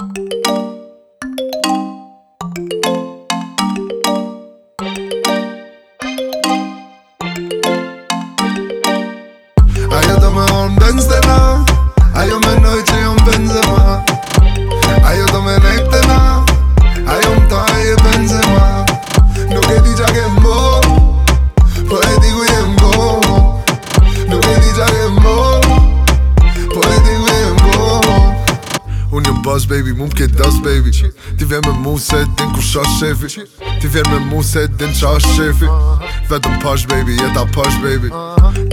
Hay otra mejor, Benzema Hay un menor un Benzema baby Ti vjen me muse se din ku shas Ti vjen me muse se din qa shefi Vetëm pash baby, jeta pash baby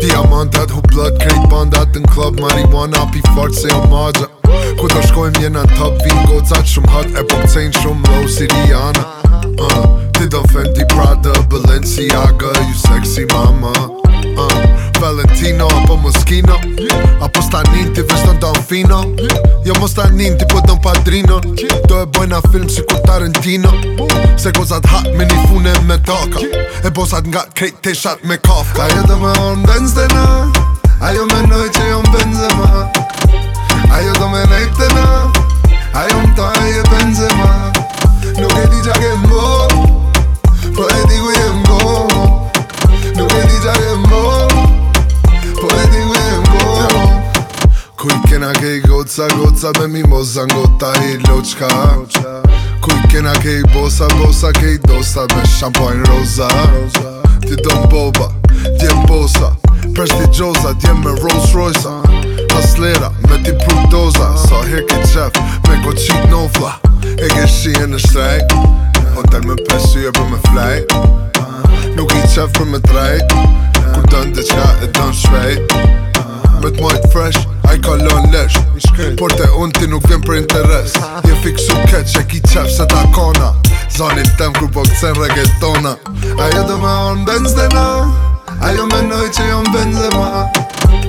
Diamantat hu blood, krejt bandat në club Marijuana pi fart se jo madra Ku të shkojmë jena në top, vin gocat shumë hot E pop cain shumë low, siriana uh, Ti do Fendi Prada, Balenciaga You sexy mama uh, Valentino Apo Moschino Apo stanin ti vështë në Fino Jo mos stanin ti pëtë po në Padrino Do e bojna film si kur Tarantino Se gozat hat me një fune me toka E bosat nga krejt të shat me kafka Ka jetë me on Benzema Ajo menoj që jo në Benzema goca goca me mimoza zangota e loqka Kuj kena kej bosa bosa kej dosa me shampojn roza Ti do boba, djem bosa Presh ti gjoza, me Rolls Royce Haslera, me ti prudoza Sa her ke qef, me ko qit no fla E ke shien në shrejt Hotel me peshi e për me flejt Nuk i qef për me drejt Kur dën dhe qka e dën shrejt Unë tinuk vjen për interes Je fiksu keq e ki qaf se ta kona Zonin tem kubo këtë se në regetona A jo dume on bëndze na A jo më nëjtë e jo më bëndze